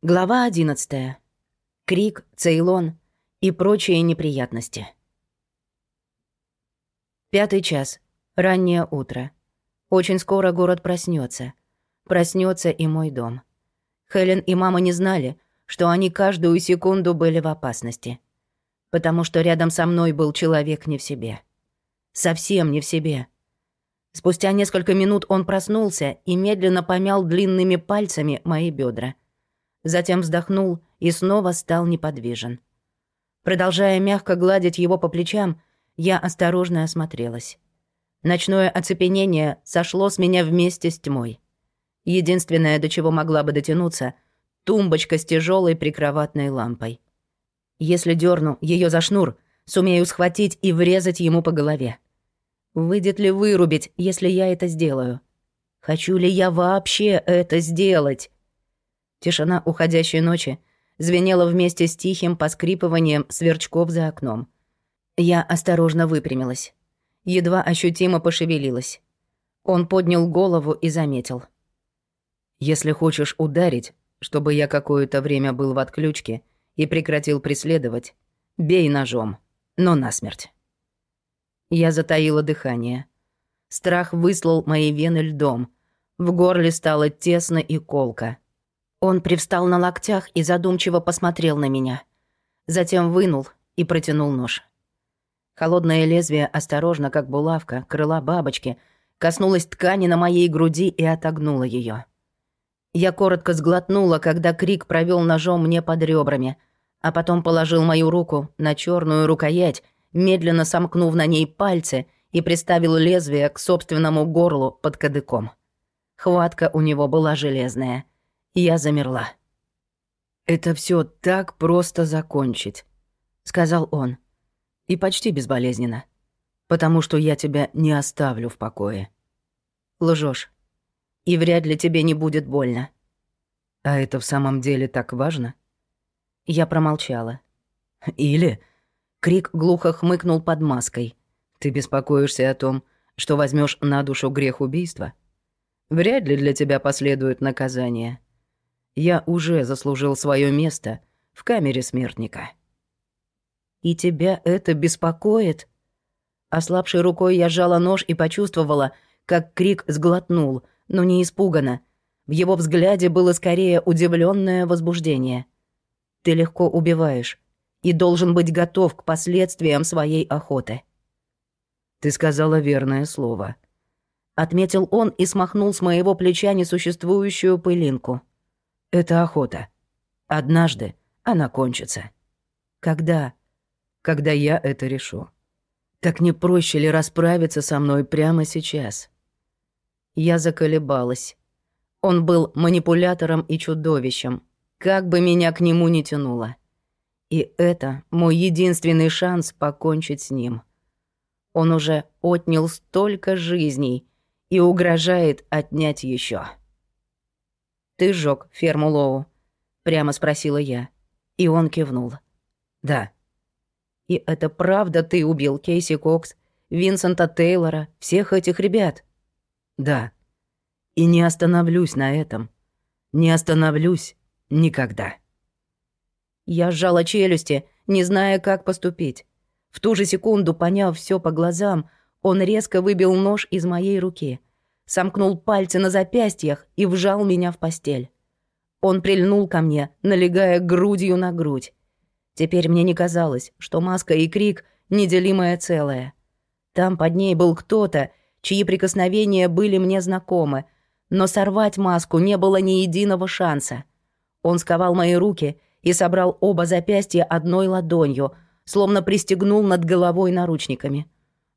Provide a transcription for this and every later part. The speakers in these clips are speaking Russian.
Глава 11. Крик, Цейлон и прочие неприятности. Пятый час. Раннее утро. Очень скоро город проснется. Проснется и мой дом. Хелен и мама не знали, что они каждую секунду были в опасности. Потому что рядом со мной был человек не в себе. Совсем не в себе. Спустя несколько минут он проснулся и медленно помял длинными пальцами мои бедра затем вздохнул и снова стал неподвижен. Продолжая мягко гладить его по плечам, я осторожно осмотрелась. Ночное оцепенение сошло с меня вместе с тьмой. Единственное, до чего могла бы дотянуться — тумбочка с тяжелой прикроватной лампой. Если дерну ее за шнур, сумею схватить и врезать ему по голове. Выйдет ли вырубить, если я это сделаю? Хочу ли я вообще это сделать? Тишина уходящей ночи звенела вместе с тихим поскрипыванием сверчков за окном. Я осторожно выпрямилась. Едва ощутимо пошевелилась. Он поднял голову и заметил. «Если хочешь ударить, чтобы я какое-то время был в отключке и прекратил преследовать, бей ножом, но насмерть». Я затаила дыхание. Страх выслал мои вены льдом. В горле стало тесно и колко. Он привстал на локтях и задумчиво посмотрел на меня. Затем вынул и протянул нож. Холодное лезвие осторожно, как булавка, крыла бабочки, коснулось ткани на моей груди и отогнуло ее. Я коротко сглотнула, когда крик провел ножом мне под ребрами, а потом положил мою руку на черную рукоять, медленно сомкнув на ней пальцы и приставил лезвие к собственному горлу под кадыком. Хватка у него была железная — я замерла. «Это все так просто закончить», — сказал он. «И почти безболезненно. Потому что я тебя не оставлю в покое». Лжешь. И вряд ли тебе не будет больно. А это в самом деле так важно? Я промолчала. Или... Крик глухо хмыкнул под маской. Ты беспокоишься о том, что возьмешь на душу грех убийства? Вряд ли для тебя последует наказание я уже заслужил свое место в камере смертника. «И тебя это беспокоит?» Ослабшей рукой я сжала нож и почувствовала, как крик сглотнул, но не испуганно. В его взгляде было скорее удивленное возбуждение. «Ты легко убиваешь и должен быть готов к последствиям своей охоты». «Ты сказала верное слово», — отметил он и смахнул с моего плеча несуществующую пылинку. Это охота. Однажды она кончится. Когда? Когда я это решу. Так не проще ли расправиться со мной прямо сейчас? Я заколебалась. Он был манипулятором и чудовищем, как бы меня к нему ни тянуло. И это мой единственный шанс покончить с ним. Он уже отнял столько жизней и угрожает отнять еще. «Ты сжёг ферму Лоу?» — прямо спросила я. И он кивнул. «Да». «И это правда ты убил Кейси Кокс, Винсента Тейлора, всех этих ребят?» «Да. И не остановлюсь на этом. Не остановлюсь никогда». Я сжала челюсти, не зная, как поступить. В ту же секунду, поняв все по глазам, он резко выбил нож из моей руки — сомкнул пальцы на запястьях и вжал меня в постель. Он прильнул ко мне, налегая грудью на грудь. Теперь мне не казалось, что маска и крик — неделимое целое. Там под ней был кто-то, чьи прикосновения были мне знакомы, но сорвать маску не было ни единого шанса. Он сковал мои руки и собрал оба запястья одной ладонью, словно пристегнул над головой наручниками.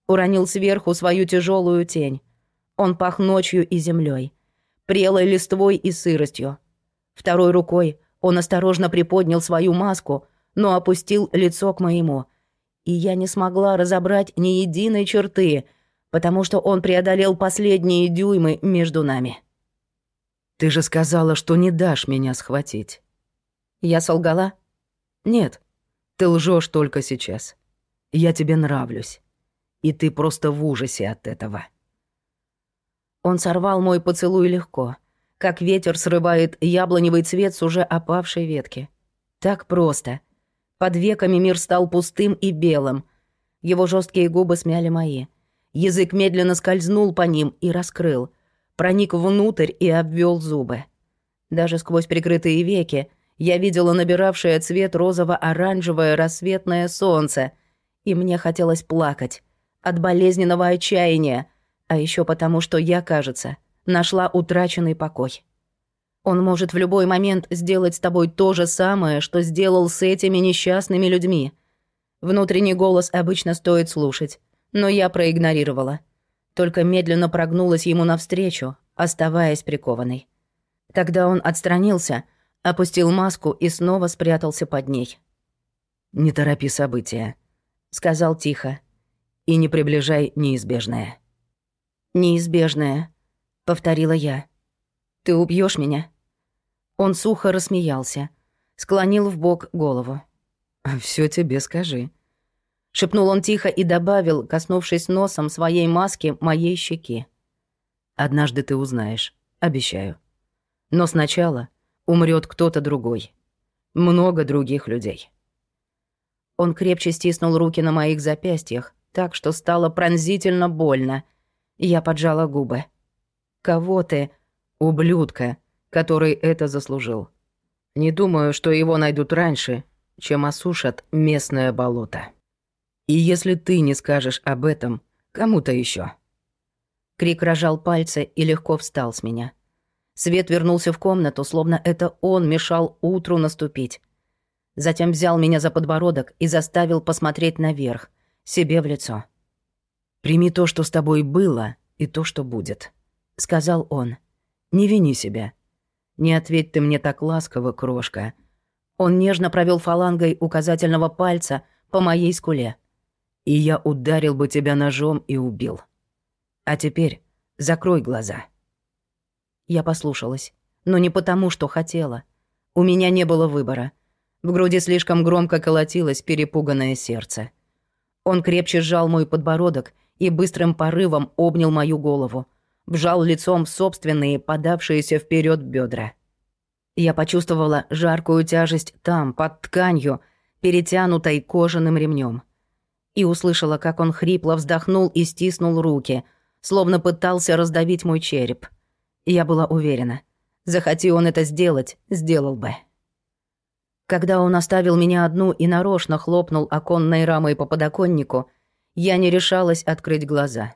Уронил сверху свою тяжелую тень. Он пах ночью и землей, прелой листвой и сыростью. Второй рукой он осторожно приподнял свою маску, но опустил лицо к моему. И я не смогла разобрать ни единой черты, потому что он преодолел последние дюймы между нами. «Ты же сказала, что не дашь меня схватить». Я солгала? «Нет, ты лжешь только сейчас. Я тебе нравлюсь. И ты просто в ужасе от этого». Он сорвал мой поцелуй легко, как ветер срывает яблоневый цвет с уже опавшей ветки. Так просто. Под веками мир стал пустым и белым. Его жесткие губы смяли мои. Язык медленно скользнул по ним и раскрыл. Проник внутрь и обвел зубы. Даже сквозь прикрытые веки я видела набиравшее цвет розово-оранжевое рассветное солнце, и мне хотелось плакать от болезненного отчаяния, а еще потому, что я, кажется, нашла утраченный покой. Он может в любой момент сделать с тобой то же самое, что сделал с этими несчастными людьми. Внутренний голос обычно стоит слушать, но я проигнорировала. Только медленно прогнулась ему навстречу, оставаясь прикованной. Тогда он отстранился, опустил маску и снова спрятался под ней. «Не торопи события», — сказал тихо. «И не приближай неизбежное». «Неизбежное», — повторила я. «Ты убьешь меня?» Он сухо рассмеялся, склонил в бок голову. Все тебе скажи», — шепнул он тихо и добавил, коснувшись носом своей маски моей щеки. «Однажды ты узнаешь, обещаю. Но сначала умрет кто-то другой. Много других людей». Он крепче стиснул руки на моих запястьях, так что стало пронзительно больно. Я поджала губы. «Кого ты?» «Ублюдка, который это заслужил. Не думаю, что его найдут раньше, чем осушат местное болото. И если ты не скажешь об этом кому-то еще. Крик рожал пальцы и легко встал с меня. Свет вернулся в комнату, словно это он мешал утру наступить. Затем взял меня за подбородок и заставил посмотреть наверх, себе в лицо. «Прими то, что с тобой было, и то, что будет», — сказал он. «Не вини себя. Не ответь ты мне так ласково, крошка». Он нежно провел фалангой указательного пальца по моей скуле. «И я ударил бы тебя ножом и убил. А теперь закрой глаза». Я послушалась, но не потому, что хотела. У меня не было выбора. В груди слишком громко колотилось перепуганное сердце. Он крепче сжал мой подбородок и быстрым порывом обнял мою голову, вжал лицом собственные, подавшиеся вперед бедра. Я почувствовала жаркую тяжесть там, под тканью, перетянутой кожаным ремнем, И услышала, как он хрипло вздохнул и стиснул руки, словно пытался раздавить мой череп. Я была уверена, захоти он это сделать, сделал бы. Когда он оставил меня одну и нарочно хлопнул оконной рамой по подоконнику, я не решалась открыть глаза.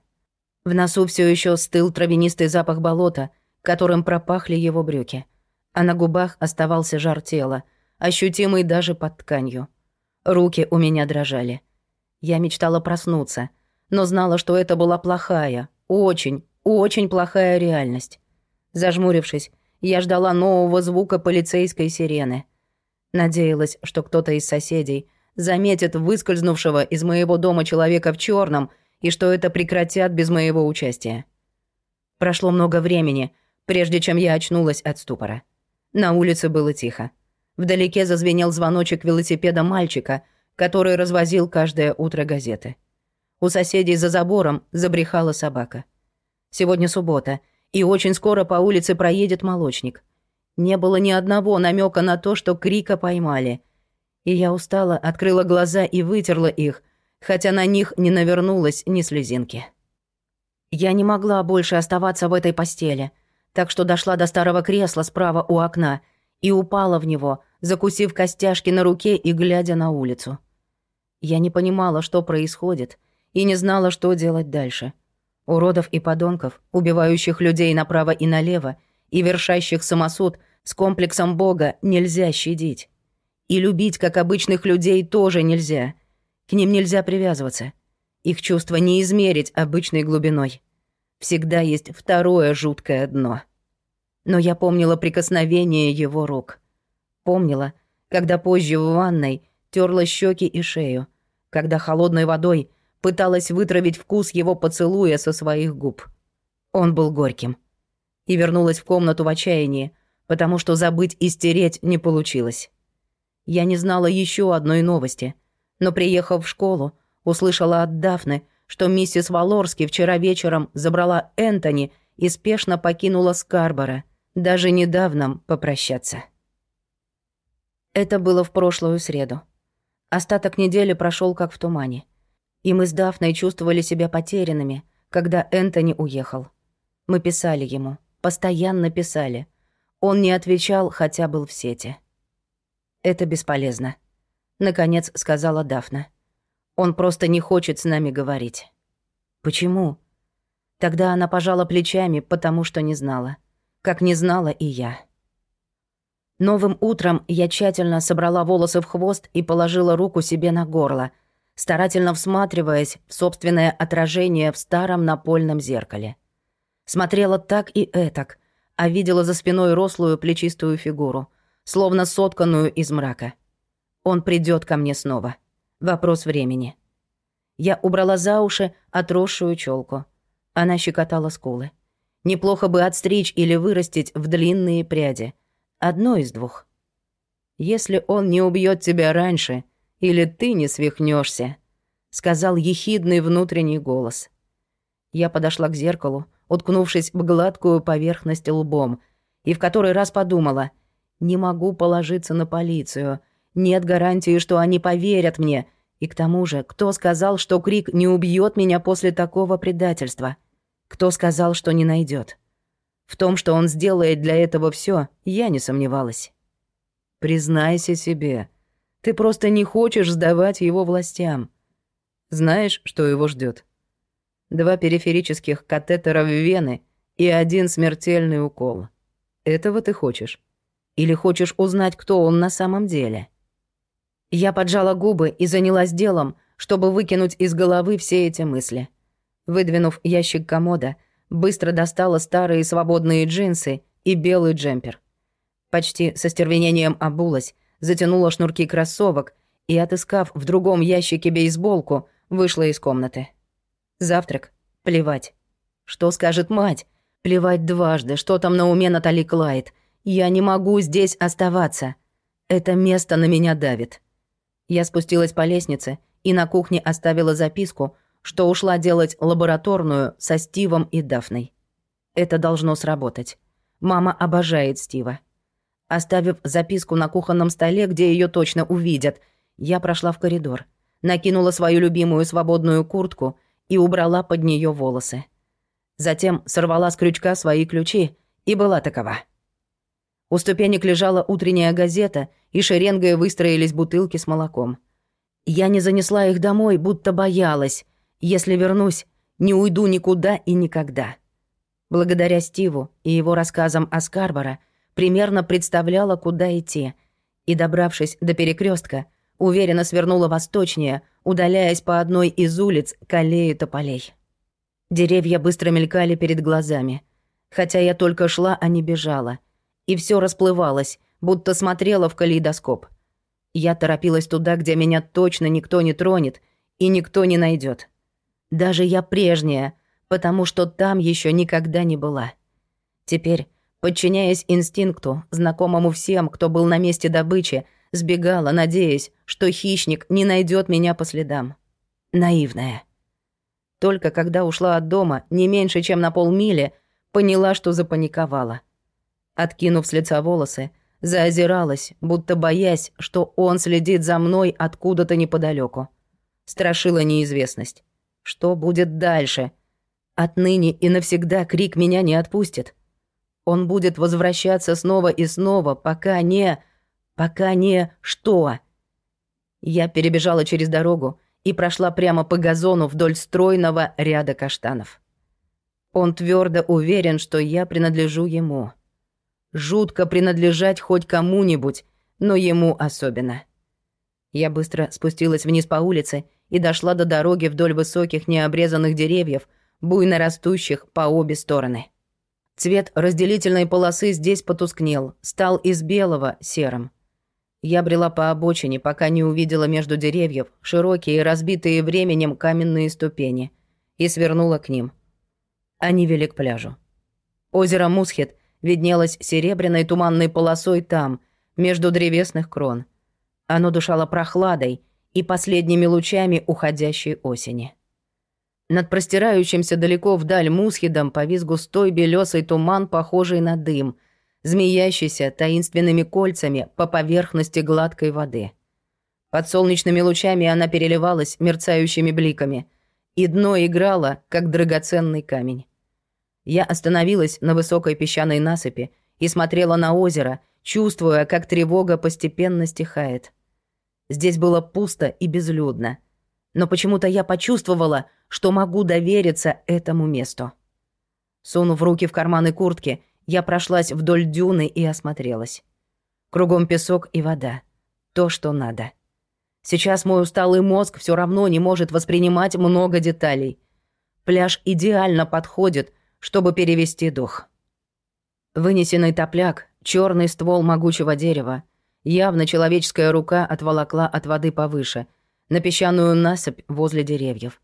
В носу все еще стыл травянистый запах болота, которым пропахли его брюки, а на губах оставался жар тела, ощутимый даже под тканью. Руки у меня дрожали. Я мечтала проснуться, но знала, что это была плохая, очень, очень плохая реальность. Зажмурившись, я ждала нового звука полицейской сирены. Надеялась, что кто-то из соседей заметит выскользнувшего из моего дома человека в черном и что это прекратят без моего участия. Прошло много времени, прежде чем я очнулась от ступора. На улице было тихо. Вдалеке зазвенел звоночек велосипеда мальчика, который развозил каждое утро газеты. У соседей за забором забрехала собака. Сегодня суббота, и очень скоро по улице проедет молочник. Не было ни одного намека на то, что Крика поймали — и я устала, открыла глаза и вытерла их, хотя на них не навернулось ни слезинки. Я не могла больше оставаться в этой постели, так что дошла до старого кресла справа у окна и упала в него, закусив костяшки на руке и глядя на улицу. Я не понимала, что происходит, и не знала, что делать дальше. Уродов и подонков, убивающих людей направо и налево, и вершащих самосуд с комплексом Бога нельзя щадить. И любить, как обычных людей, тоже нельзя. К ним нельзя привязываться. Их чувства не измерить обычной глубиной. Всегда есть второе жуткое дно. Но я помнила прикосновение его рук. Помнила, когда позже в ванной терла щеки и шею, когда холодной водой пыталась вытравить вкус его поцелуя со своих губ. Он был горьким. И вернулась в комнату в отчаянии, потому что забыть и стереть не получилось. Я не знала еще одной новости, но, приехав в школу, услышала от Дафны, что миссис Валорски вчера вечером забрала Энтони и спешно покинула Скарбора, даже недавно попрощаться. Это было в прошлую среду. Остаток недели прошел как в тумане. И мы с Дафной чувствовали себя потерянными, когда Энтони уехал. Мы писали ему, постоянно писали. Он не отвечал, хотя был в сети. «Это бесполезно», — наконец сказала Дафна. «Он просто не хочет с нами говорить». «Почему?» Тогда она пожала плечами, потому что не знала. Как не знала и я. Новым утром я тщательно собрала волосы в хвост и положила руку себе на горло, старательно всматриваясь в собственное отражение в старом напольном зеркале. Смотрела так и этак, а видела за спиной рослую плечистую фигуру, словно сотканную из мрака. Он придет ко мне снова. Вопрос времени. Я убрала за уши отросшую челку. Она щекотала скулы. Неплохо бы отстричь или вырастить в длинные пряди — Одно из двух. Если он не убьет тебя раньше, или ты не свихнешься, сказал ехидный внутренний голос. Я подошла к зеркалу, уткнувшись в гладкую поверхность лбом, и в который раз подумала, не могу положиться на полицию, нет гарантии, что они поверят мне, и к тому же, кто сказал, что Крик не убьет меня после такого предательства? Кто сказал, что не найдет? В том, что он сделает для этого все, я не сомневалась. Признайся себе, ты просто не хочешь сдавать его властям. Знаешь, что его ждет? Два периферических катетера в вены и один смертельный укол. Этого ты хочешь? Или хочешь узнать, кто он на самом деле? Я поджала губы и занялась делом, чтобы выкинуть из головы все эти мысли. Выдвинув ящик комода, Быстро достала старые свободные джинсы и белый джемпер. Почти со стервенением обулась, затянула шнурки кроссовок и, отыскав в другом ящике бейсболку, вышла из комнаты. Завтрак? Плевать. Что скажет мать? Плевать дважды, что там на уме Натали Клайд. Я не могу здесь оставаться. Это место на меня давит. Я спустилась по лестнице и на кухне оставила записку, что ушла делать лабораторную со Стивом и Дафной. Это должно сработать. Мама обожает Стива. Оставив записку на кухонном столе, где ее точно увидят, я прошла в коридор, накинула свою любимую свободную куртку и убрала под нее волосы. Затем сорвала с крючка свои ключи и была такова. У ступенек лежала утренняя газета, и шеренгой выстроились бутылки с молоком. Я не занесла их домой, будто боялась, если вернусь, не уйду никуда и никогда. Благодаря Стиву и его рассказам о Скарборо примерно представляла, куда идти, и, добравшись до перекрестка, уверенно свернула восточнее, удаляясь по одной из улиц к аллее тополей. Деревья быстро мелькали перед глазами. Хотя я только шла, а не бежала. И все расплывалось, будто смотрела в калейдоскоп. Я торопилась туда, где меня точно никто не тронет и никто не найдет. Даже я прежняя, потому что там еще никогда не была. Теперь, подчиняясь инстинкту, знакомому всем, кто был на месте добычи, сбегала, надеясь, что хищник не найдет меня по следам. Наивная. Только когда ушла от дома не меньше, чем на полмили, поняла, что запаниковала. Откинув с лица волосы, заозиралась, будто боясь, что он следит за мной откуда-то неподалеку. Страшила неизвестность. Что будет дальше? Отныне и навсегда крик меня не отпустит. Он будет возвращаться снова и снова, пока не... Пока не... Что? Я перебежала через дорогу и прошла прямо по газону вдоль стройного ряда каштанов. Он твердо уверен, что я принадлежу ему. Жутко принадлежать хоть кому-нибудь, но ему особенно. Я быстро спустилась вниз по улице и дошла до дороги вдоль высоких необрезанных деревьев, буйно растущих по обе стороны. Цвет разделительной полосы здесь потускнел, стал из белого серым. Я брела по обочине, пока не увидела между деревьев широкие, разбитые временем каменные ступени, и свернула к ним. Они вели к пляжу. Озеро Мусхет виднелось серебряной туманной полосой там, между древесных крон — оно дышало прохладой и последними лучами уходящей осени. Над простирающимся далеко вдаль мусхидом повис густой белесый туман, похожий на дым, змеящийся таинственными кольцами по поверхности гладкой воды. Под солнечными лучами она переливалась мерцающими бликами, и дно играло, как драгоценный камень. Я остановилась на высокой песчаной насыпи и смотрела на озеро, чувствуя, как тревога постепенно стихает. Здесь было пусто и безлюдно. Но почему-то я почувствовала, что могу довериться этому месту. Сунув руки в карманы куртки, я прошлась вдоль дюны и осмотрелась. Кругом песок и вода. То, что надо. Сейчас мой усталый мозг все равно не может воспринимать много деталей. Пляж идеально подходит, чтобы перевести дух. Вынесенный топляк, черный ствол могучего дерева, явно человеческая рука отволокла от воды повыше, на песчаную насыпь возле деревьев.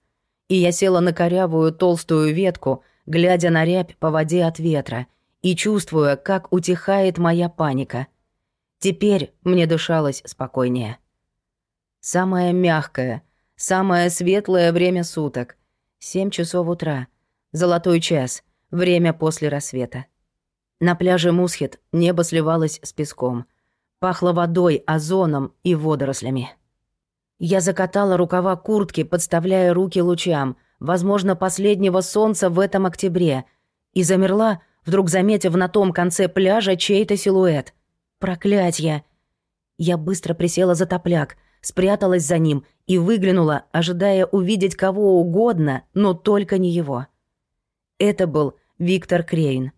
И я села на корявую толстую ветку, глядя на рябь по воде от ветра и чувствуя, как утихает моя паника. Теперь мне дышалось спокойнее. Самое мягкое, самое светлое время суток. Семь часов утра. Золотой час. Время после рассвета. На пляже Мусхет небо сливалось с песком. Пахло водой, озоном и водорослями. Я закатала рукава куртки, подставляя руки лучам, возможно, последнего солнца в этом октябре, и замерла, вдруг заметив на том конце пляжа чей-то силуэт. Проклятье! Я быстро присела за топляк, спряталась за ним и выглянула, ожидая увидеть кого угодно, но только не его. Это был Виктор Крейн.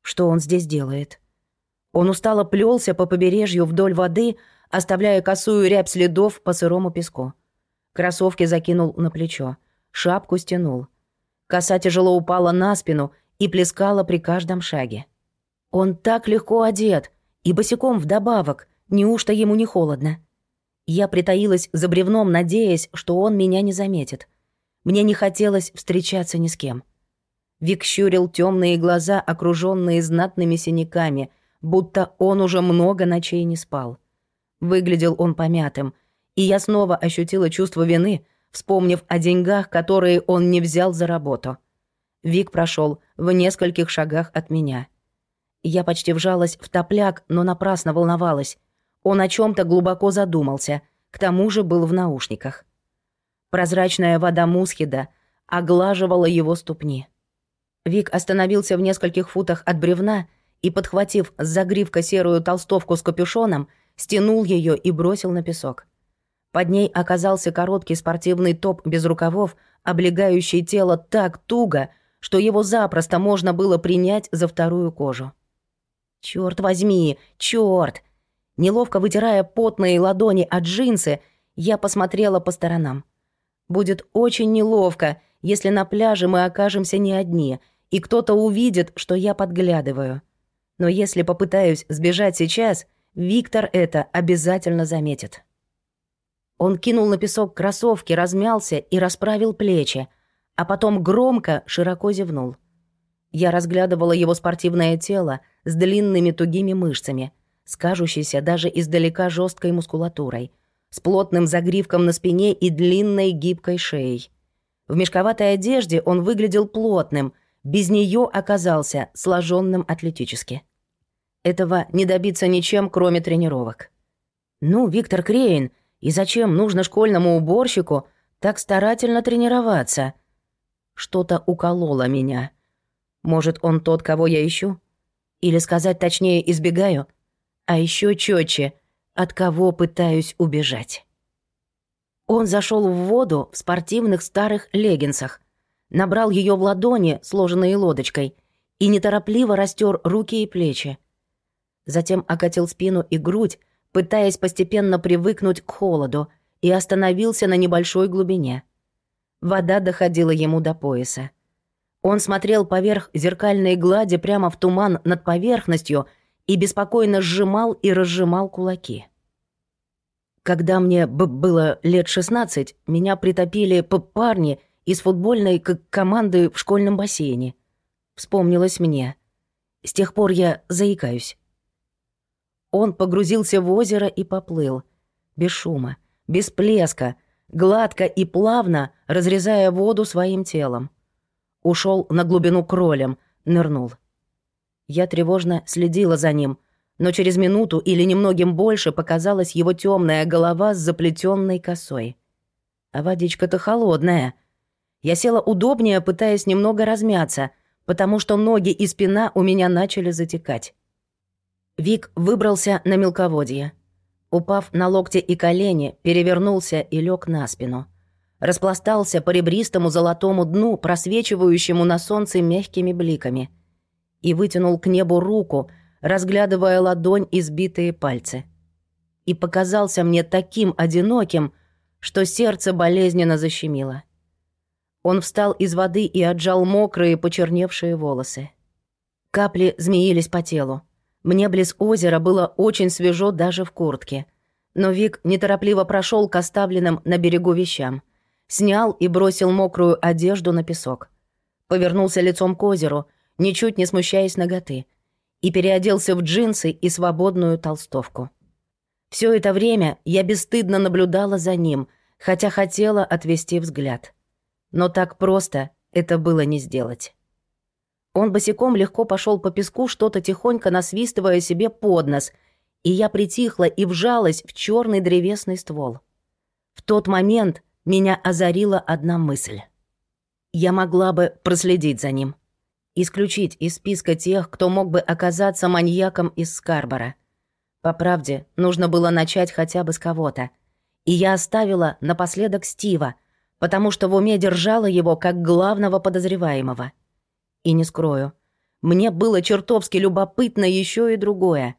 Что он здесь делает? Он устало плелся по побережью вдоль воды, оставляя косую рябь следов по сырому песку. Кроссовки закинул на плечо, шапку стянул. Коса тяжело упала на спину и плескала при каждом шаге. Он так легко одет, и босиком вдобавок, неужто ему не холодно? Я притаилась за бревном, надеясь, что он меня не заметит. Мне не хотелось встречаться ни с кем. Вик щурил темные глаза, окруженные знатными синяками, будто он уже много ночей не спал. Выглядел он помятым, и я снова ощутила чувство вины, вспомнив о деньгах, которые он не взял за работу. Вик прошел в нескольких шагах от меня. Я почти вжалась в топляк, но напрасно волновалась. Он о чем то глубоко задумался, к тому же был в наушниках. Прозрачная вода Мусхида оглаживала его ступни. Вик остановился в нескольких футах от бревна и, подхватив с загривка серую толстовку с капюшоном, стянул ее и бросил на песок. Под ней оказался короткий спортивный топ без рукавов, облегающий тело так туго, что его запросто можно было принять за вторую кожу. Черт возьми, черт! Неловко вытирая потные ладони от джинсы, я посмотрела по сторонам. Будет очень неловко, если на пляже мы окажемся не одни, и кто-то увидит, что я подглядываю. Но если попытаюсь сбежать сейчас, Виктор это обязательно заметит. Он кинул на песок кроссовки, размялся и расправил плечи, а потом громко, широко зевнул. Я разглядывала его спортивное тело с длинными тугими мышцами — с даже издалека жесткой мускулатурой, с плотным загривком на спине и длинной гибкой шеей. В мешковатой одежде он выглядел плотным, без нее оказался сложенным атлетически. Этого не добиться ничем, кроме тренировок. Ну, Виктор Крейн, и зачем нужно школьному уборщику так старательно тренироваться? Что-то укололо меня. Может, он тот, кого я ищу? Или сказать точнее, избегаю? А еще четче, от кого пытаюсь убежать. Он зашел в воду в спортивных старых леггинсах, набрал ее в ладони, сложенные лодочкой, и неторопливо растер руки и плечи. Затем окатил спину и грудь, пытаясь постепенно привыкнуть к холоду, и остановился на небольшой глубине. Вода доходила ему до пояса. Он смотрел поверх зеркальной глади прямо в туман над поверхностью — и беспокойно сжимал и разжимал кулаки. Когда мне было лет 16, меня притопили парни из футбольной команды в школьном бассейне. Вспомнилось мне. С тех пор я заикаюсь. Он погрузился в озеро и поплыл. Без шума, без плеска, гладко и плавно разрезая воду своим телом. Ушел на глубину кролем, нырнул. Я тревожно следила за ним, но через минуту или немногим больше показалась его темная голова с заплетенной косой. А водичка-то холодная. Я села удобнее, пытаясь немного размяться, потому что ноги и спина у меня начали затекать. Вик выбрался на мелководье. Упав на локти и колени, перевернулся и лег на спину. Распластался по ребристому золотому дну, просвечивающему на солнце мягкими бликами. И вытянул к небу руку, разглядывая ладонь и сбитые пальцы. И показался мне таким одиноким, что сердце болезненно защемило. Он встал из воды и отжал мокрые, почерневшие волосы. Капли змеились по телу. Мне близ озера было очень свежо даже в куртке. Но Вик неторопливо прошел к оставленным на берегу вещам. Снял и бросил мокрую одежду на песок. Повернулся лицом к озеру, ничуть не смущаясь ноготы. И переоделся в джинсы и свободную толстовку. Все это время я бесстыдно наблюдала за ним, хотя хотела отвести взгляд. Но так просто это было не сделать. Он босиком легко пошел по песку, что-то тихонько насвистывая себе под нос, и я притихла и вжалась в черный древесный ствол. В тот момент меня озарила одна мысль. Я могла бы проследить за ним. Исключить из списка тех, кто мог бы оказаться маньяком из Скарбора. По правде, нужно было начать хотя бы с кого-то. И я оставила напоследок Стива, потому что в уме держала его как главного подозреваемого — и не скрою, мне было чертовски любопытно еще и другое.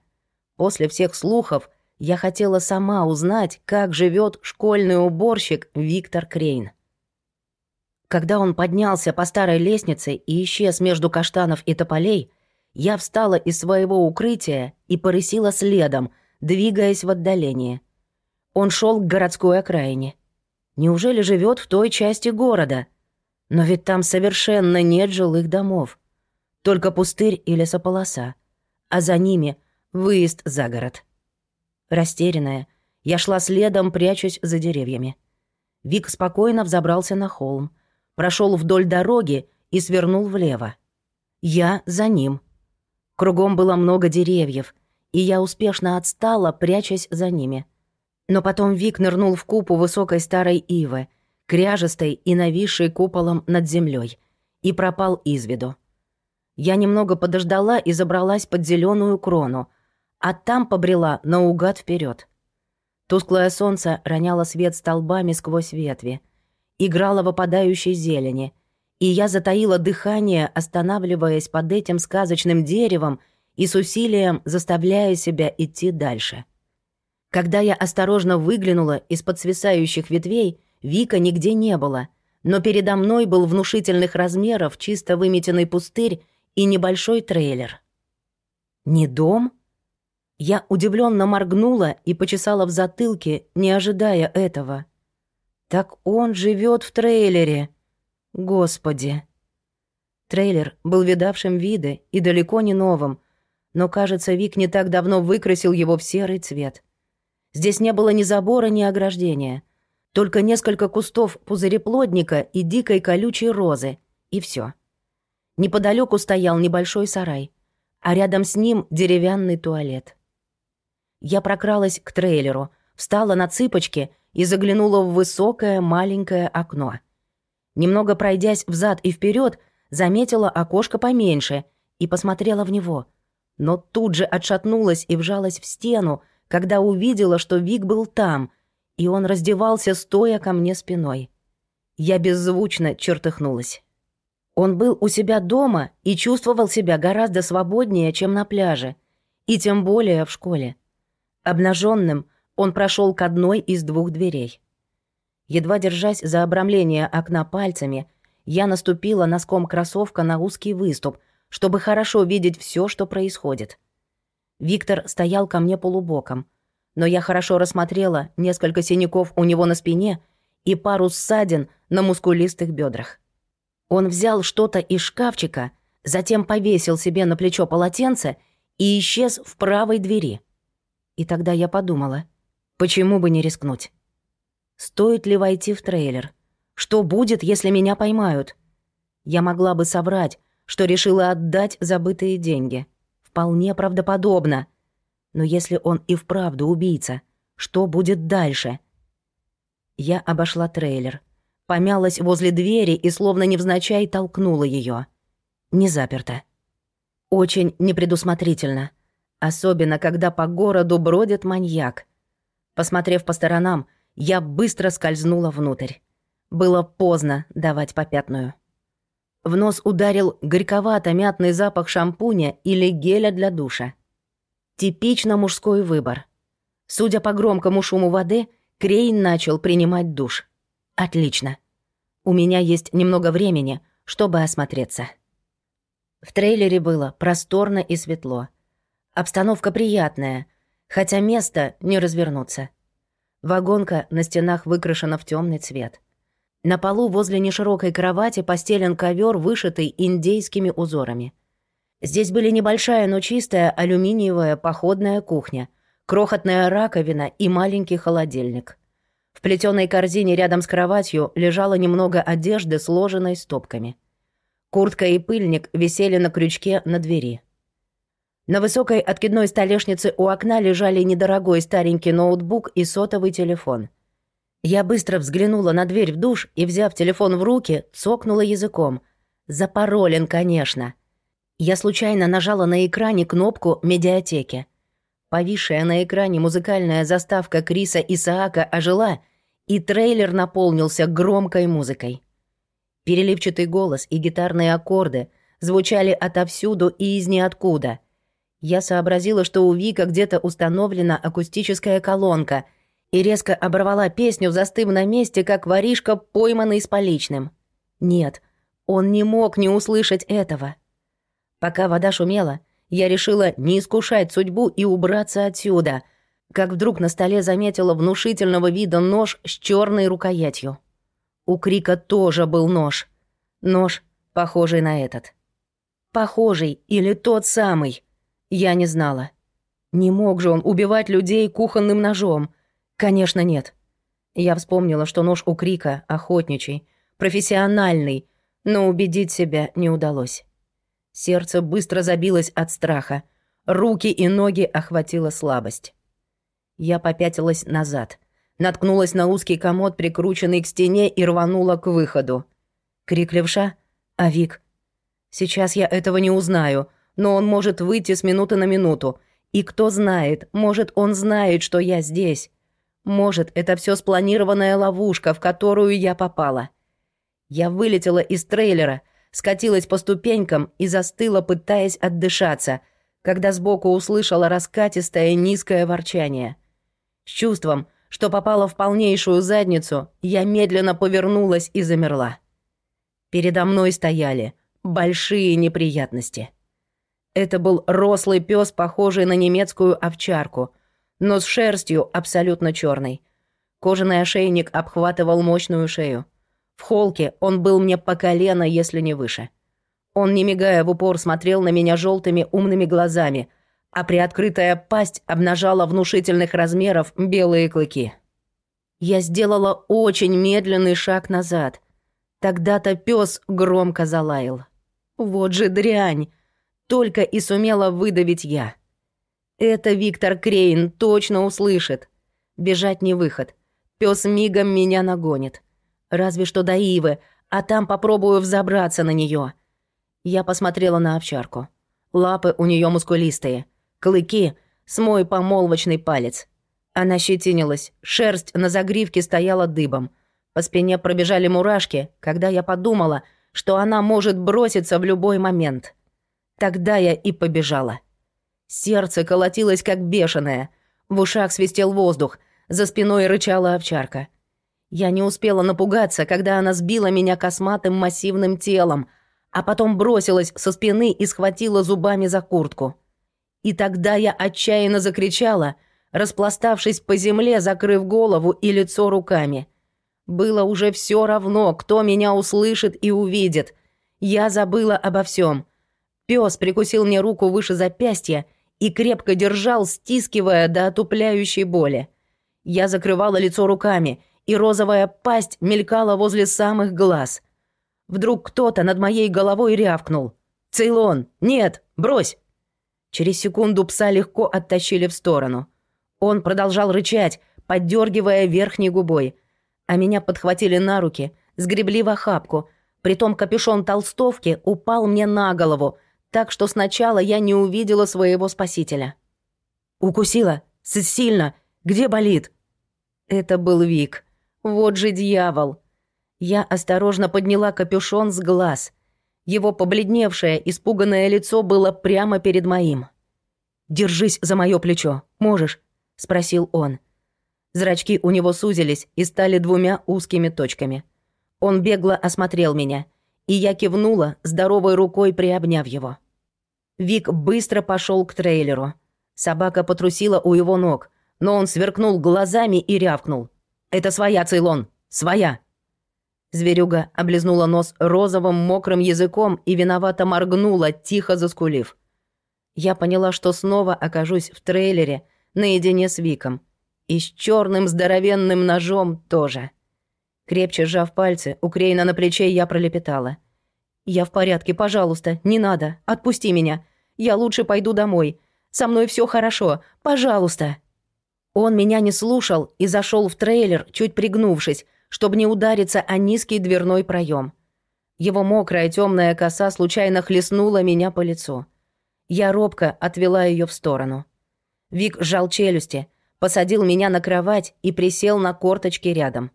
После всех слухов я хотела сама узнать, как живет школьный уборщик Виктор Крейн. Когда он поднялся по старой лестнице и исчез между каштанов и тополей, я встала из своего укрытия и порысила следом, двигаясь в отдалении. Он шел к городской окраине. Неужели живет в той части города? Но ведь там совершенно нет жилых домов. Только пустырь и лесополоса. А за ними выезд за город. Растерянная, я шла следом, прячусь за деревьями. Вик спокойно взобрался на холм, прошел вдоль дороги и свернул влево. Я за ним. Кругом было много деревьев, и я успешно отстала, прячась за ними. Но потом Вик нырнул в купу высокой старой ивы, кряжестой и нависшей куполом над землей, и пропал из виду. Я немного подождала и забралась под зеленую крону, а там побрела наугад вперед. Тусклое солнце роняло свет столбами сквозь ветви, играло в опадающей зелени, и я затаила дыхание, останавливаясь под этим сказочным деревом и с усилием заставляя себя идти дальше. Когда я осторожно выглянула из-под свисающих ветвей, Вика нигде не было, но передо мной был внушительных размеров чисто выметенный пустырь и небольшой трейлер. «Не дом?» Я удивленно моргнула и почесала в затылке, не ожидая этого. «Так он живет в трейлере! Господи!» Трейлер был видавшим виды и далеко не новым, но, кажется, Вик не так давно выкрасил его в серый цвет. Здесь не было ни забора, ни ограждения — только несколько кустов пузыреплодника и дикой колючей розы, и все. Неподалеку стоял небольшой сарай, а рядом с ним деревянный туалет. Я прокралась к трейлеру, встала на цыпочки и заглянула в высокое маленькое окно. Немного пройдясь взад и вперед, заметила окошко поменьше и посмотрела в него. Но тут же отшатнулась и вжалась в стену, когда увидела, что Вик был там — и он раздевался, стоя ко мне спиной. Я беззвучно чертыхнулась. Он был у себя дома и чувствовал себя гораздо свободнее, чем на пляже, и тем более в школе. Обнаженным он прошел к одной из двух дверей. Едва держась за обрамление окна пальцами, я наступила носком кроссовка на узкий выступ, чтобы хорошо видеть все, что происходит. Виктор стоял ко мне полубоком, но я хорошо рассмотрела несколько синяков у него на спине и пару ссадин на мускулистых бедрах. Он взял что-то из шкафчика, затем повесил себе на плечо полотенце и исчез в правой двери. И тогда я подумала, почему бы не рискнуть? Стоит ли войти в трейлер? Что будет, если меня поймают? Я могла бы соврать, что решила отдать забытые деньги. Вполне правдоподобно. Но если он и вправду убийца, что будет дальше? Я обошла трейлер, помялась возле двери и словно невзначай толкнула ее. Не заперто. Очень непредусмотрительно. Особенно, когда по городу бродит маньяк. Посмотрев по сторонам, я быстро скользнула внутрь. Было поздно давать попятную. В нос ударил горьковато-мятный запах шампуня или геля для душа. Типично мужской выбор. Судя по громкому шуму воды, Крейн начал принимать душ. Отлично. У меня есть немного времени, чтобы осмотреться. В трейлере было просторно и светло. Обстановка приятная, хотя место не развернуться. Вагонка на стенах выкрашена в темный цвет. На полу возле неширокой кровати постелен ковер, вышитый индейскими узорами. Здесь были небольшая, но чистая алюминиевая походная кухня, крохотная раковина и маленький холодильник. В плетеной корзине рядом с кроватью лежало немного одежды, сложенной стопками. Куртка и пыльник висели на крючке на двери. На высокой откидной столешнице у окна лежали недорогой старенький ноутбук и сотовый телефон. Я быстро взглянула на дверь в душ и, взяв телефон в руки, цокнула языком. Запаролен, конечно. Я случайно нажала на экране кнопку «Медиатеки». Повисшая на экране музыкальная заставка Криса Исаака ожила, и трейлер наполнился громкой музыкой. Переливчатый голос и гитарные аккорды звучали отовсюду и из ниоткуда. Я сообразила, что у Вика где-то установлена акустическая колонка — и резко оборвала песню, застыв на месте, как воришка, пойманный с поличным. Нет, он не мог не услышать этого. Пока вода шумела, я решила не искушать судьбу и убраться отсюда, как вдруг на столе заметила внушительного вида нож с черной рукоятью. У Крика тоже был нож. Нож, похожий на этот. Похожий или тот самый. Я не знала. Не мог же он убивать людей кухонным ножом — Конечно, нет. Я вспомнила, что нож у Крика охотничий, профессиональный, но убедить себя не удалось. Сердце быстро забилось от страха. Руки и ноги охватила слабость. Я попятилась назад, наткнулась на узкий комод, прикрученный к стене, и рванула к выходу. Крик левша? А Вик? Сейчас я этого не узнаю, но он может выйти с минуты на минуту. И кто знает, может, он знает, что я здесь. Может, это все спланированная ловушка, в которую я попала. Я вылетела из трейлера, скатилась по ступенькам и застыла, пытаясь отдышаться, когда сбоку услышала раскатистое низкое ворчание. С чувством, что попала в полнейшую задницу, я медленно повернулась и замерла. Передо мной стояли большие неприятности. Это был рослый пес, похожий на немецкую овчарку — но с шерстью абсолютно черной. Кожаный ошейник обхватывал мощную шею. В холке он был мне по колено, если не выше. Он, не мигая в упор, смотрел на меня желтыми умными глазами, а приоткрытая пасть обнажала внушительных размеров белые клыки. Я сделала очень медленный шаг назад. Тогда-то пес громко залаял. Вот же дрянь! Только и сумела выдавить я. Это Виктор Крейн точно услышит. Бежать не выход. Пес мигом меня нагонит. Разве что до Ивы, а там попробую взобраться на нее. Я посмотрела на овчарку. Лапы у нее мускулистые. Клыки — с мой помолвочный палец. Она щетинилась, шерсть на загривке стояла дыбом. По спине пробежали мурашки, когда я подумала, что она может броситься в любой момент. Тогда я и побежала. Сердце колотилось как бешеное. В ушах свистел воздух, за спиной рычала овчарка. Я не успела напугаться, когда она сбила меня косматым массивным телом, а потом бросилась со спины и схватила зубами за куртку. И тогда я отчаянно закричала, распластавшись по земле, закрыв голову и лицо руками. Было уже все равно, кто меня услышит и увидит. Я забыла обо всем. Пес прикусил мне руку выше запястья и крепко держал, стискивая до отупляющей боли. Я закрывала лицо руками, и розовая пасть мелькала возле самых глаз. Вдруг кто-то над моей головой рявкнул. «Цейлон! Нет! Брось!» Через секунду пса легко оттащили в сторону. Он продолжал рычать, поддергивая верхней губой. А меня подхватили на руки, сгребли в охапку. Притом капюшон толстовки упал мне на голову, так что сначала я не увидела своего спасителя. «Укусила? Сильно? Где болит?» Это был Вик. Вот же дьявол. Я осторожно подняла капюшон с глаз. Его побледневшее, испуганное лицо было прямо перед моим. «Держись за мое плечо. Можешь?» — спросил он. Зрачки у него сузились и стали двумя узкими точками. Он бегло осмотрел меня, и я кивнула, здоровой рукой приобняв его. Вик быстро пошел к трейлеру. Собака потрусила у его ног, но он сверкнул глазами и рявкнул. «Это своя, Цейлон! Своя!» Зверюга облизнула нос розовым мокрым языком и виновато моргнула, тихо заскулив. Я поняла, что снова окажусь в трейлере наедине с Виком. И с черным здоровенным ножом тоже. Крепче сжав пальцы, у Крейна на плече я пролепетала. «Я в порядке, пожалуйста, не надо, отпусти меня. Я лучше пойду домой. Со мной все хорошо, пожалуйста». Он меня не слушал и зашел в трейлер, чуть пригнувшись, чтобы не удариться о низкий дверной проем. Его мокрая темная коса случайно хлестнула меня по лицу. Я робко отвела ее в сторону. Вик сжал челюсти, посадил меня на кровать и присел на корточки рядом.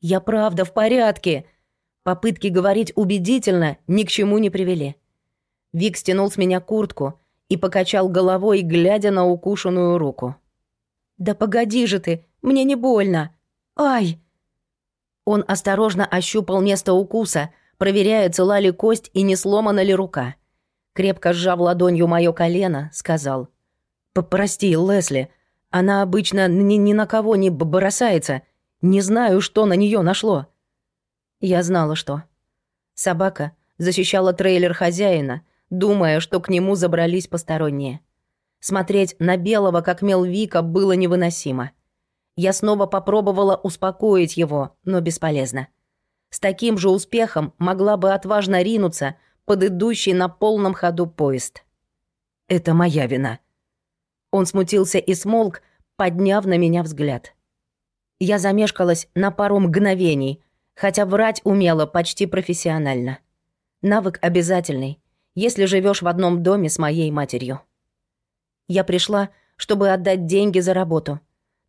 «Я правда в порядке!» Попытки говорить убедительно ни к чему не привели. Вик стянул с меня куртку и покачал головой, глядя на укушенную руку. «Да погоди же ты, мне не больно! Ай!» Он осторожно ощупал место укуса, проверяя, цела ли кость и не сломана ли рука. Крепко сжав ладонью мое колено, сказал. «Прости, Лесли, она обычно ни, ни на кого не бросается. Не знаю, что на нее нашло». Я знала, что. Собака защищала трейлер хозяина, думая, что к нему забрались посторонние. Смотреть на белого, как мел Вика, было невыносимо. Я снова попробовала успокоить его, но бесполезно. С таким же успехом могла бы отважно ринуться под идущий на полном ходу поезд. «Это моя вина». Он смутился и смолк, подняв на меня взгляд. Я замешкалась на пару мгновений, хотя врать умела почти профессионально. Навык обязательный, если живешь в одном доме с моей матерью. Я пришла, чтобы отдать деньги за работу.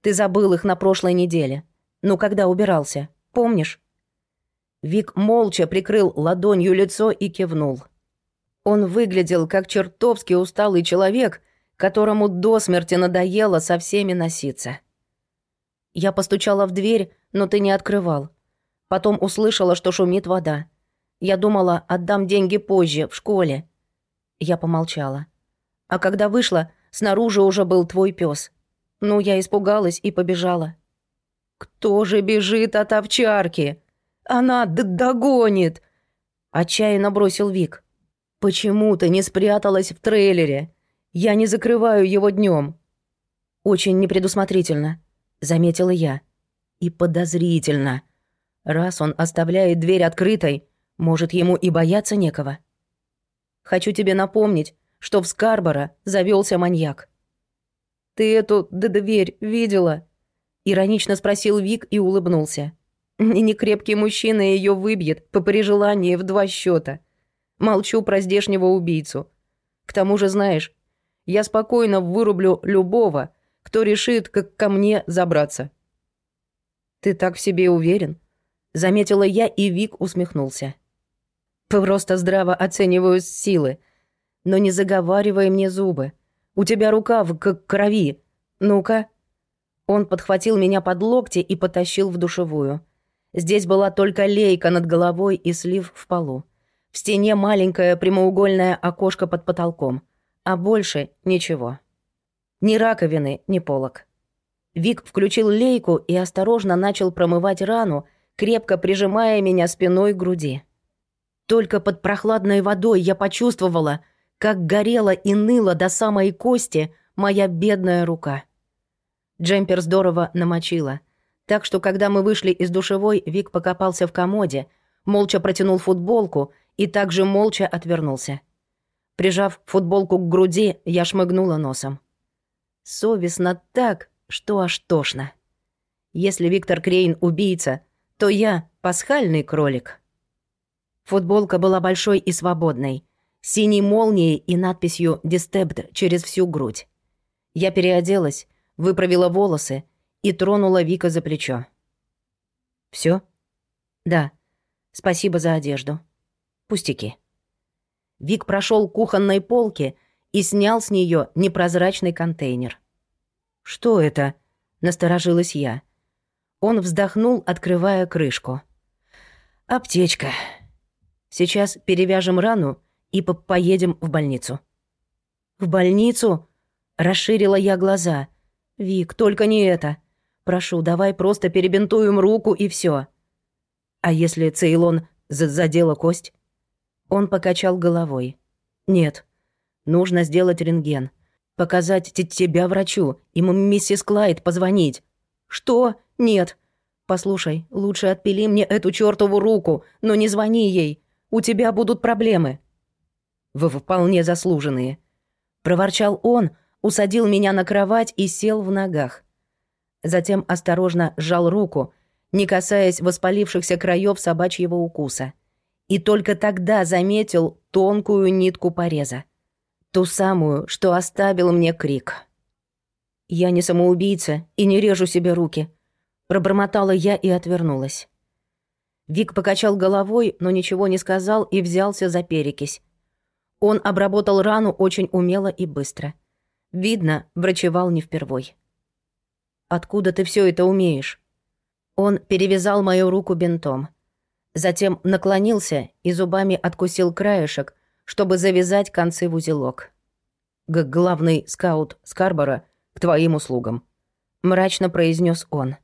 Ты забыл их на прошлой неделе. Ну, когда убирался, помнишь?» Вик молча прикрыл ладонью лицо и кивнул. Он выглядел как чертовски усталый человек, которому до смерти надоело со всеми носиться. Я постучала в дверь, но ты не открывал. Потом услышала, что шумит вода. Я думала, отдам деньги позже, в школе. Я помолчала. А когда вышла, снаружи уже был твой пес. Ну, я испугалась и побежала. «Кто же бежит от овчарки? Она догонит!» Отчаянно бросил Вик. «Почему ты не спряталась в трейлере? Я не закрываю его днем. «Очень непредусмотрительно», — заметила я. «И подозрительно. Раз он оставляет дверь открытой, может, ему и бояться некого. Хочу тебе напомнить, что в Скарборо завелся маньяк. «Ты эту дверь видела?» Иронично спросил Вик и улыбнулся. «Некрепкий мужчина ее выбьет по прижелании в два счета. Молчу про здешнего убийцу. К тому же, знаешь, я спокойно вырублю любого, кто решит как ко мне забраться». «Ты так в себе уверен?» Заметила я, и Вик усмехнулся. «Просто здраво оцениваю силы. Но не заговаривай мне зубы. У тебя рука в крови. Ну-ка». Он подхватил меня под локти и потащил в душевую. Здесь была только лейка над головой и слив в полу. В стене маленькое прямоугольное окошко под потолком. А больше ничего. Ни раковины, ни полок. Вик включил лейку и осторожно начал промывать рану, крепко прижимая меня спиной к груди. Только под прохладной водой я почувствовала — как горела и ныла до самой кости моя бедная рука. Джемпер здорово намочила. Так что, когда мы вышли из душевой, Вик покопался в комоде, молча протянул футболку и также молча отвернулся. Прижав футболку к груди, я шмыгнула носом. Совестно так, что аж тошно. Если Виктор Крейн убийца, то я пасхальный кролик. Футболка была большой и свободной, синей молнией и надписью «Disturbed» через всю грудь. Я переоделась, выправила волосы и тронула Вика за плечо. Все? Да. Спасибо за одежду. Пустяки. Вик прошел к кухонной полке и снял с нее непрозрачный контейнер. «Что это?» — насторожилась я. Он вздохнул, открывая крышку. «Аптечка. Сейчас перевяжем рану и по поедем в больницу». «В больницу?» — расширила я глаза. «Вик, только не это. Прошу, давай просто перебинтуем руку и все. «А если Цейлон задела кость?» Он покачал головой. «Нет, нужно сделать рентген. Показать тебя врачу, и миссис Клайд позвонить». «Что? Нет. Послушай, лучше отпили мне эту чёртову руку, но не звони ей. У тебя будут проблемы». «Вы вполне заслуженные», — проворчал он, усадил меня на кровать и сел в ногах. Затем осторожно сжал руку, не касаясь воспалившихся краев собачьего укуса — и только тогда заметил тонкую нитку пореза. Ту самую, что оставил мне крик. «Я не самоубийца и не режу себе руки», — пробормотала я и отвернулась. Вик покачал головой, но ничего не сказал и взялся за перекись. Он обработал рану очень умело и быстро. Видно, врачевал не впервой. «Откуда ты все это умеешь?» Он перевязал мою руку бинтом. Затем наклонился и зубами откусил краешек, чтобы завязать концы в узелок. «Г «Главный скаут Скарбора к твоим услугам», — мрачно произнес он.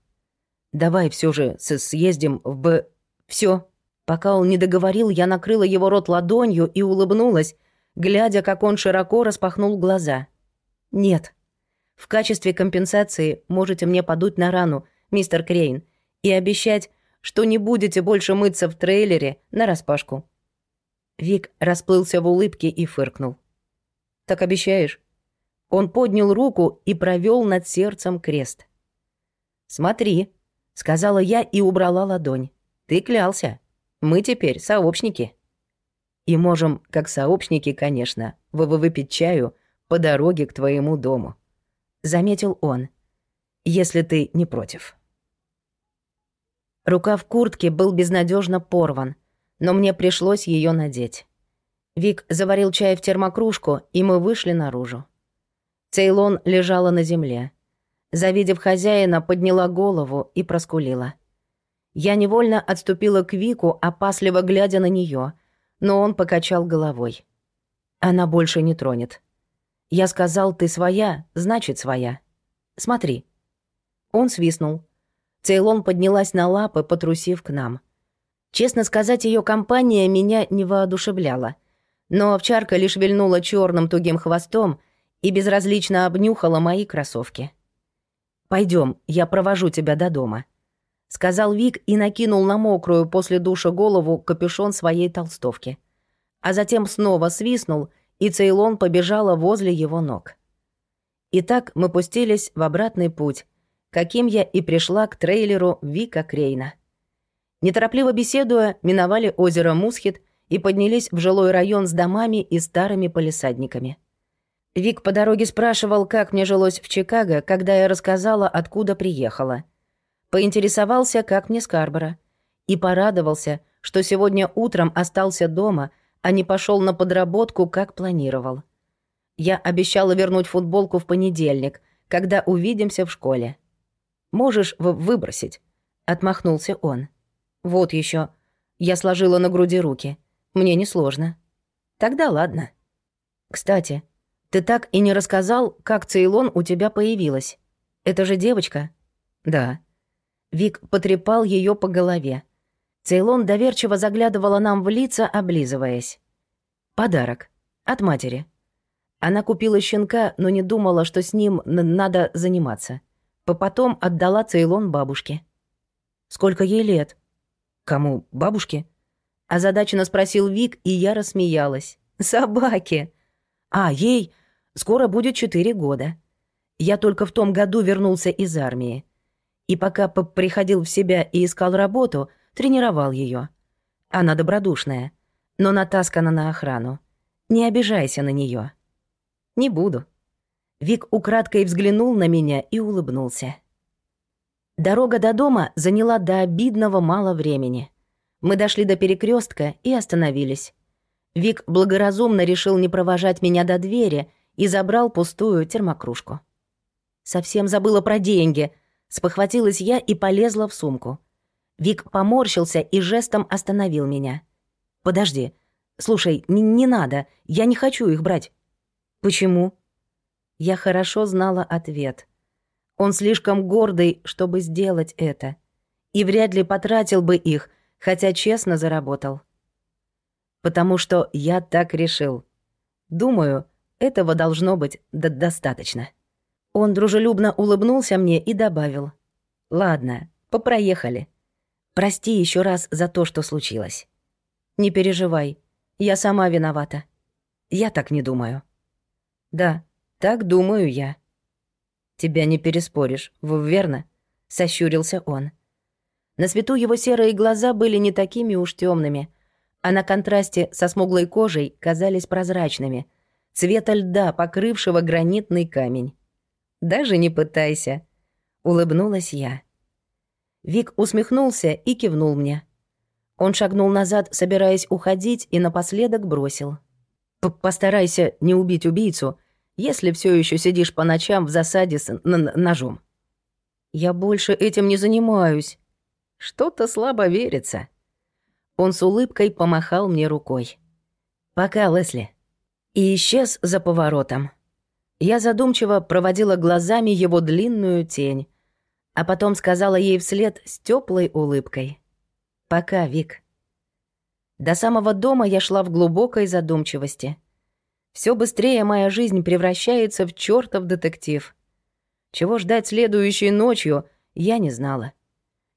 «Давай все же съездим в Б... Все. Пока он не договорил, я накрыла его рот ладонью и улыбнулась, глядя, как он широко распахнул глаза. «Нет. В качестве компенсации можете мне подуть на рану, мистер Крейн, и обещать, что не будете больше мыться в трейлере на распашку. Вик расплылся в улыбке и фыркнул. «Так обещаешь?» Он поднял руку и провел над сердцем крест. «Смотри», — сказала я и убрала ладонь. «Ты клялся. Мы теперь сообщники». «И можем, как сообщники, конечно, вы выпить чаю по дороге к твоему дому», — заметил он, — «если ты не против». Рукав куртки был безнадежно порван, но мне пришлось ее надеть. Вик заварил чай в термокружку, и мы вышли наружу. Цейлон лежала на земле. Завидев хозяина, подняла голову и проскулила. Я невольно отступила к Вику, опасливо глядя на нее, но он покачал головой. Она больше не тронет. Я сказал, ты своя, значит своя. Смотри. Он свистнул. Цейлон поднялась на лапы, потрусив к нам. Честно сказать, ее компания меня не воодушевляла. Но овчарка лишь вильнула черным тугим хвостом и безразлично обнюхала мои кроссовки. Пойдем, я провожу тебя до дома», — сказал Вик и накинул на мокрую после душа голову капюшон своей толстовки. А затем снова свистнул, и Цейлон побежала возле его ног. Итак, мы пустились в обратный путь, каким я и пришла к трейлеру Вика Крейна. Неторопливо беседуя, миновали озеро Мусхит и поднялись в жилой район с домами и старыми полисадниками. Вик по дороге спрашивал, как мне жилось в Чикаго, когда я рассказала, откуда приехала. Поинтересовался, как мне Скарбора. И порадовался, что сегодня утром остался дома, а не пошел на подработку, как планировал. Я обещала вернуть футболку в понедельник, когда увидимся в школе. Можешь выбросить», — отмахнулся он. «Вот еще. Я сложила на груди руки. Мне несложно». «Тогда ладно». «Кстати, ты так и не рассказал, как Цейлон у тебя появилась. Это же девочка?» «Да». Вик потрепал ее по голове. Цейлон доверчиво заглядывала нам в лица, облизываясь. «Подарок. От матери». Она купила щенка, но не думала, что с ним надо заниматься. Потом отдала Цейлон бабушке. «Сколько ей лет?» «Кому? Бабушке?» Озадаченно спросил Вик, и я рассмеялась. «Собаке!» А, ей скоро будет четыре года. Я только в том году вернулся из армии. И пока приходил в себя и искал работу, тренировал ее. Она добродушная, но натаскана на охрану. Не обижайся на нее. Не буду. Вик украдкой взглянул на меня и улыбнулся. Дорога до дома заняла до обидного мало времени. Мы дошли до перекрестка и остановились. Вик благоразумно решил не провожать меня до двери и забрал пустую термокружку. Совсем забыла про деньги. Спохватилась я и полезла в сумку. Вик поморщился и жестом остановил меня. «Подожди. Слушай, не, не надо. Я не хочу их брать». «Почему?» Я хорошо знала ответ. Он слишком гордый, чтобы сделать это. И вряд ли потратил бы их, хотя честно заработал. Потому что я так решил. Думаю, этого должно быть достаточно. Он дружелюбно улыбнулся мне и добавил. «Ладно, попроехали. Прости еще раз за то, что случилось. Не переживай, я сама виновата. Я так не думаю». «Да, так думаю я». «Тебя не переспоришь, верно?» — сощурился он. На свету его серые глаза были не такими уж темными, а на контрасте со смуглой кожей казались прозрачными, цвета льда, покрывшего гранитный камень. «Даже не пытайся», — улыбнулась я. Вик усмехнулся и кивнул мне. Он шагнул назад, собираясь уходить, и напоследок бросил. «Постарайся не убить убийцу, если все еще сидишь по ночам в засаде с ножом. Я больше этим не занимаюсь. Что-то слабо верится. Он с улыбкой помахал мне рукой. Пока, Лесли. И исчез за поворотом. Я задумчиво проводила глазами его длинную тень, а потом сказала ей вслед с теплой улыбкой. «Пока, Вик». До самого дома я шла в глубокой задумчивости. Все быстрее моя жизнь превращается в чертов детектив. Чего ждать следующей ночью, я не знала.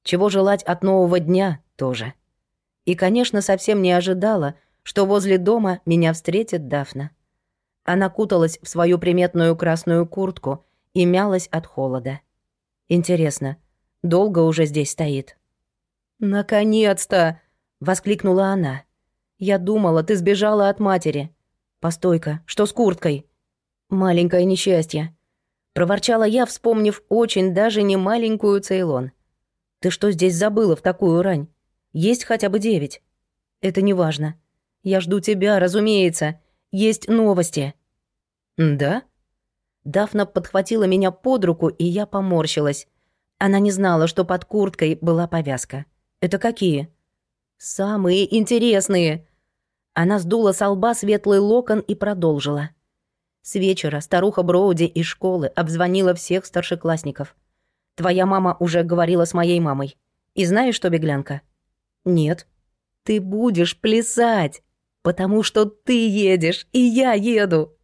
Чего желать от нового дня тоже. И, конечно, совсем не ожидала, что возле дома меня встретит Дафна. Она куталась в свою приметную красную куртку и мялась от холода. Интересно, долго уже здесь стоит? «Наконец-то!» — воскликнула она. «Я думала, ты сбежала от матери. Постой-ка, что с курткой? Маленькое несчастье. Проворчала я, вспомнив очень даже не маленькую Цейлон. Ты что здесь забыла в такую рань? Есть хотя бы девять. Это не важно. Я жду тебя, разумеется. Есть новости. Да? Дафна подхватила меня под руку, и я поморщилась. Она не знала, что под курткой была повязка. Это какие? Самые интересные. Она сдула с лба светлый локон и продолжила. С вечера старуха Броуди из школы обзвонила всех старшеклассников. Твоя мама уже говорила с моей мамой. И знаешь что, беглянка? Нет. Ты будешь плясать, потому что ты едешь, и я еду.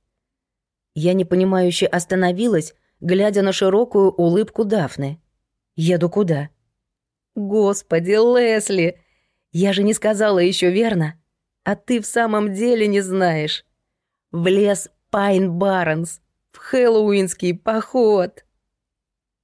Я непонимающе остановилась, глядя на широкую улыбку Дафны. Еду куда? Господи, Лесли, я же не сказала еще верно. А ты в самом деле не знаешь. В лес Пайн Барнс, в хэллоуинский поход.